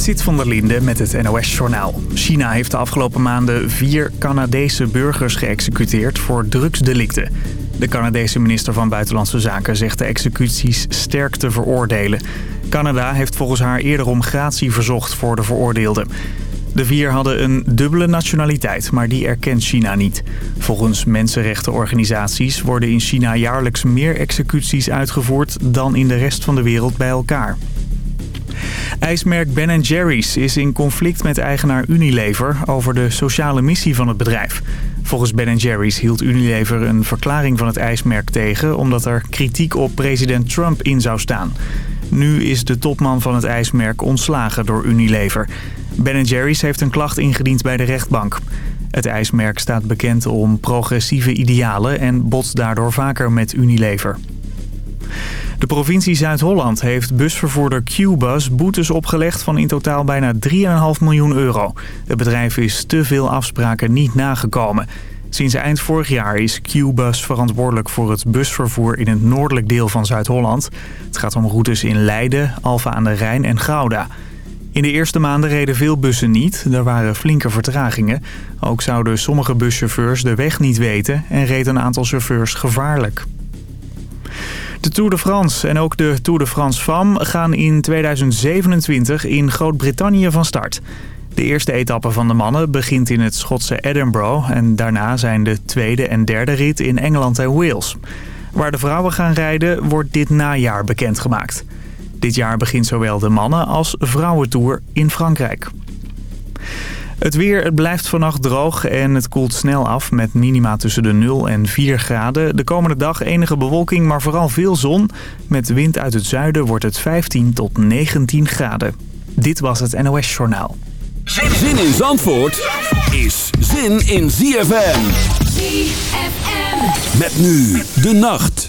Zit van der Linde met het NOS-journaal. China heeft de afgelopen maanden vier Canadese burgers geëxecuteerd voor drugsdelicten. De Canadese minister van Buitenlandse Zaken zegt de executies sterk te veroordelen. Canada heeft volgens haar eerder om gratie verzocht voor de veroordeelden. De vier hadden een dubbele nationaliteit, maar die erkent China niet. Volgens mensenrechtenorganisaties worden in China jaarlijks meer executies uitgevoerd dan in de rest van de wereld bij elkaar. IJsmerk Ben Jerry's is in conflict met eigenaar Unilever over de sociale missie van het bedrijf. Volgens Ben Jerry's hield Unilever een verklaring van het ijsmerk tegen... omdat er kritiek op president Trump in zou staan. Nu is de topman van het ijsmerk ontslagen door Unilever. Ben Jerry's heeft een klacht ingediend bij de rechtbank. Het ijsmerk staat bekend om progressieve idealen en botst daardoor vaker met Unilever. De provincie Zuid-Holland heeft busvervoerder Qbus boetes opgelegd van in totaal bijna 3,5 miljoen euro. Het bedrijf is te veel afspraken niet nagekomen. Sinds eind vorig jaar is Qbus verantwoordelijk voor het busvervoer in het noordelijk deel van Zuid-Holland. Het gaat om routes in Leiden, Alfa aan de Rijn en Gouda. In de eerste maanden reden veel bussen niet. Er waren flinke vertragingen. Ook zouden sommige buschauffeurs de weg niet weten en reed een aantal chauffeurs gevaarlijk. De Tour de France en ook de Tour de France Femme gaan in 2027 in Groot-Brittannië van start. De eerste etappe van de mannen begint in het Schotse Edinburgh... en daarna zijn de tweede en derde rit in Engeland en Wales. Waar de vrouwen gaan rijden wordt dit najaar bekendgemaakt. Dit jaar begint zowel de mannen- als vrouwentour in Frankrijk. Het weer het blijft vannacht droog en het koelt snel af met minima tussen de 0 en 4 graden. De komende dag enige bewolking, maar vooral veel zon. Met wind uit het zuiden wordt het 15 tot 19 graden. Dit was het NOS Journaal. Zin in Zandvoort is zin in ZFM. ZFM. Met nu de nacht.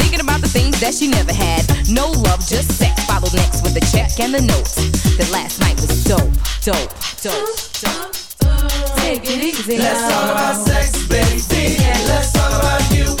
things that she never had. No love, just sex. Followed next with the check and the note. That last night was dope, dope, dope, dope. Take it easy. Let's talk about sex, baby. Let's talk about you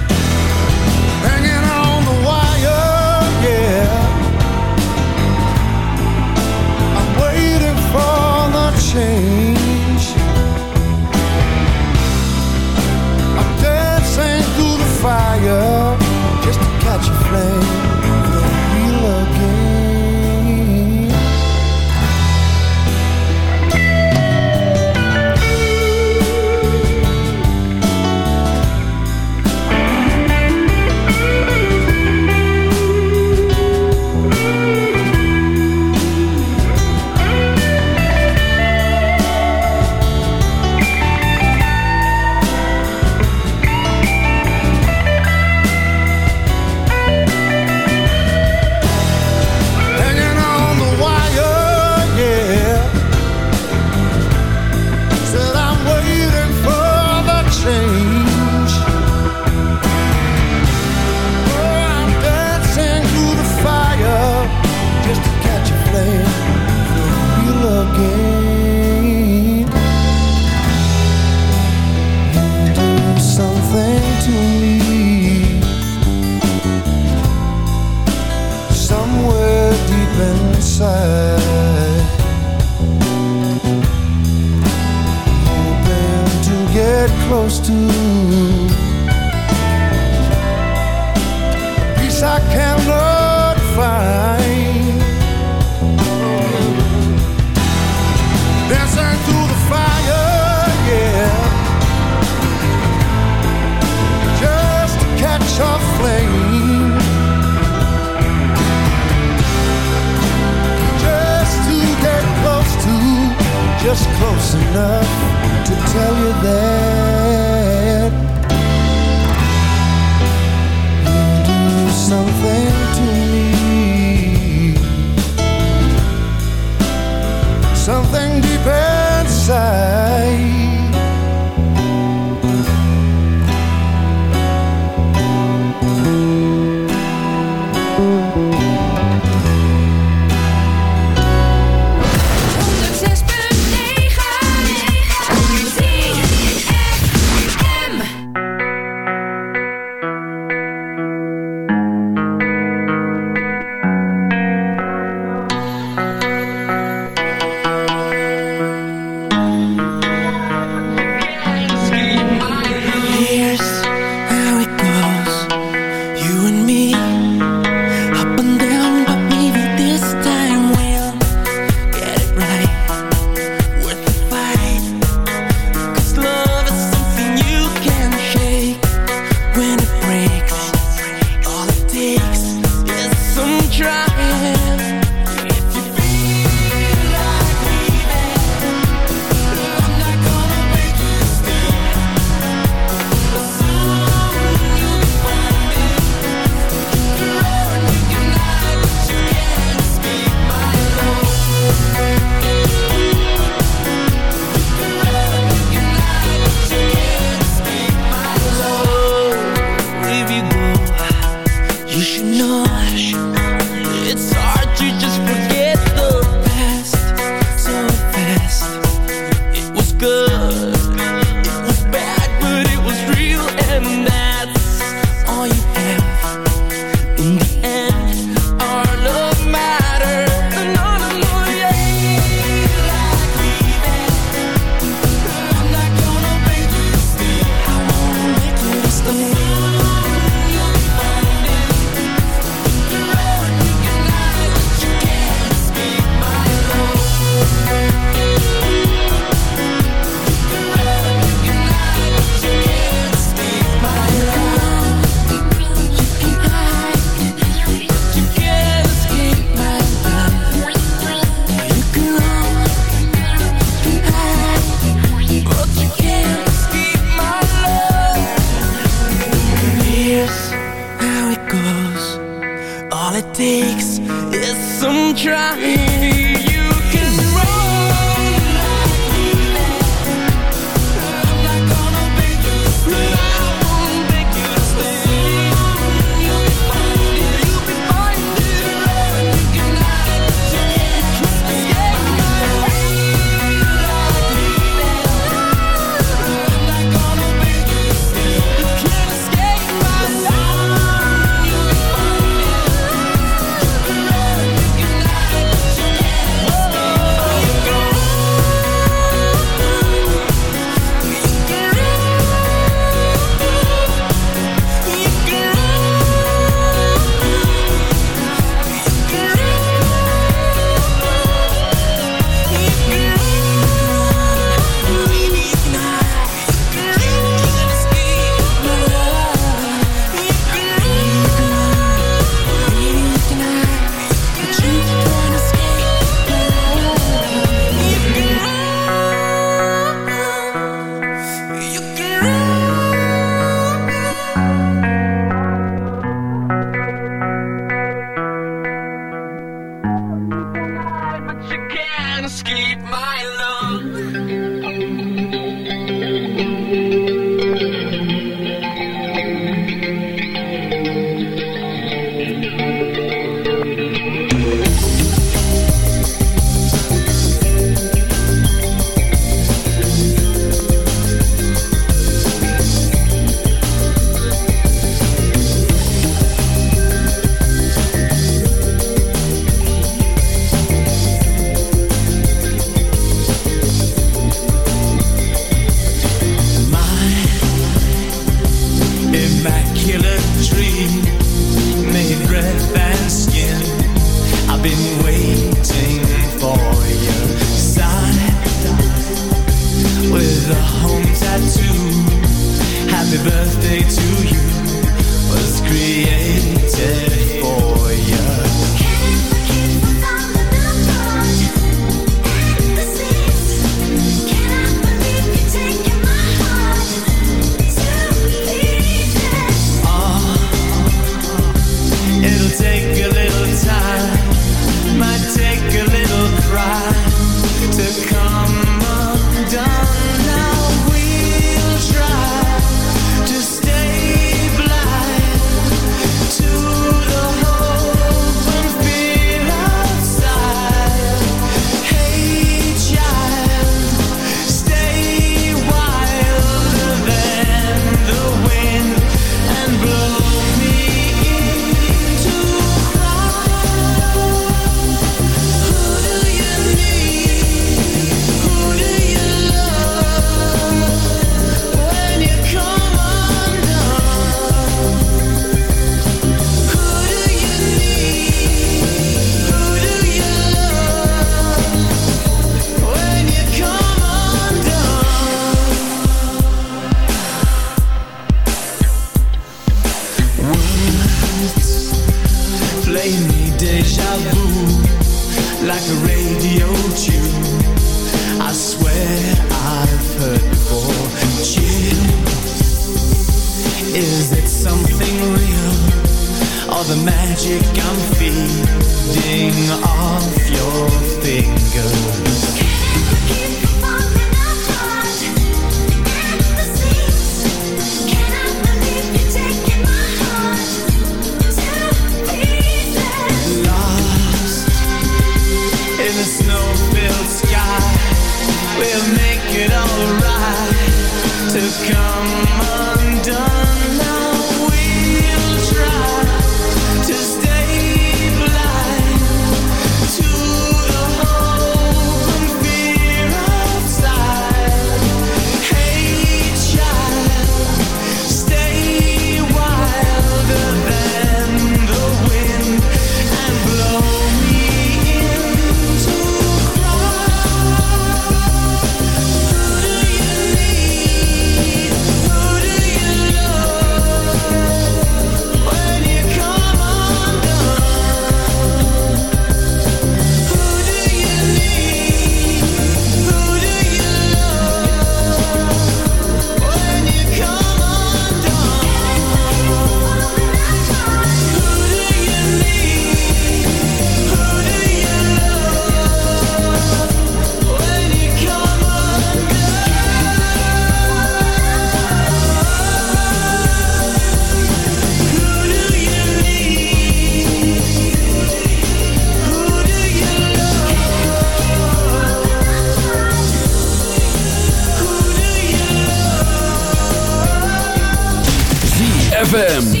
ZFM.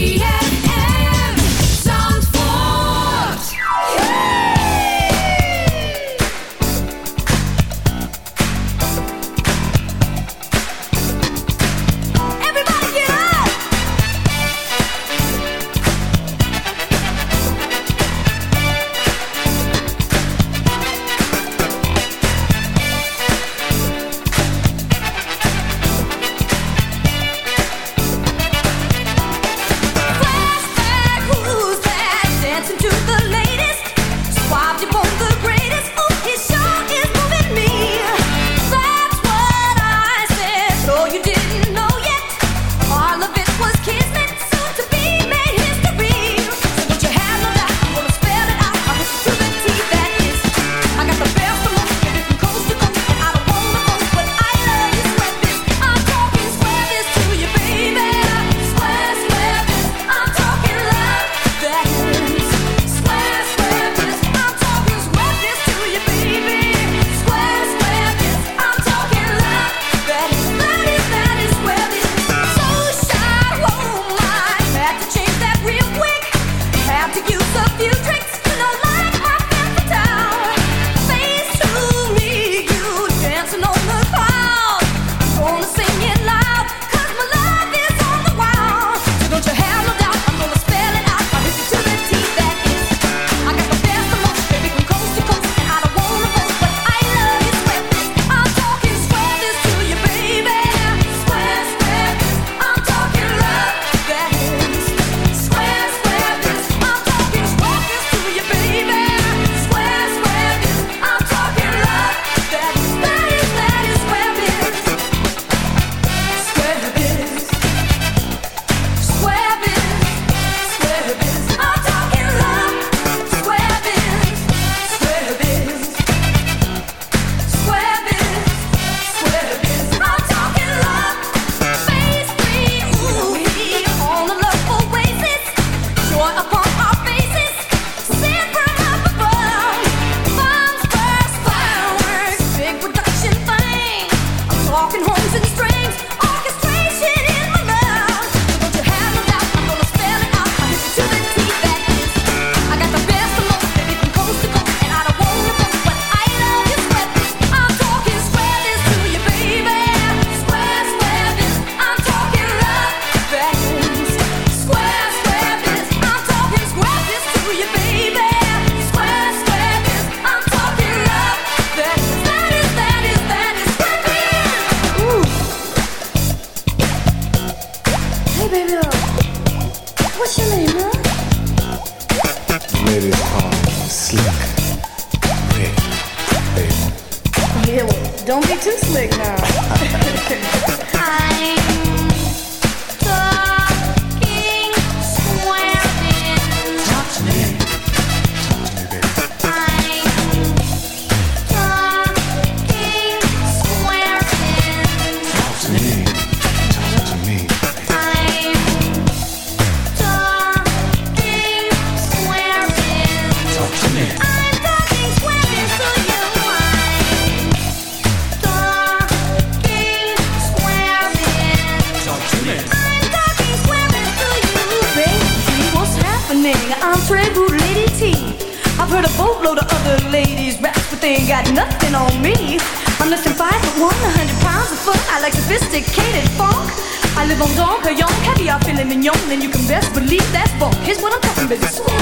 ain't got nothing on me. I'm less than five foot one, a hundred pounds of fun. I like sophisticated funk. I live on Don Perignon, caviar, filet mignon, and you can best believe that funk. Here's what I'm talking about. Square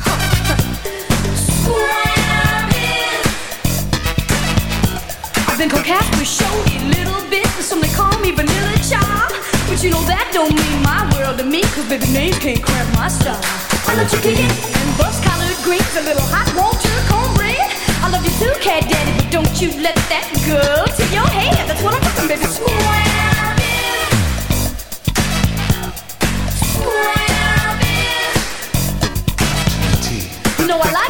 huh. Square I've been coquette with showy little bits, and some they call me vanilla child. But you know that don't mean my world to me 'cause baby names can't cramp my style. I let you kick it and bust collar greens, a little hot water, cornbread. I love you too, cat daddy, but don't you let that go to your head. That's what I'm talking, baby. Swabbing. No, I like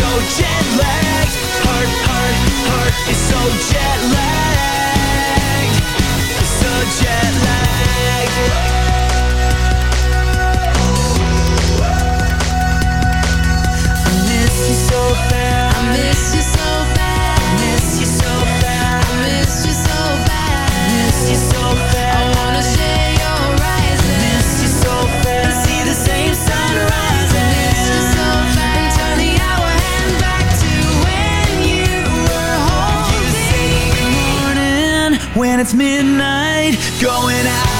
so jet lagged. Heart, heart, heart is so jet lagged. It's so jet lagged. You so bad. I miss you so bad. I miss you so bad. I miss you so bad. I miss you so bad. when it's midnight, going out.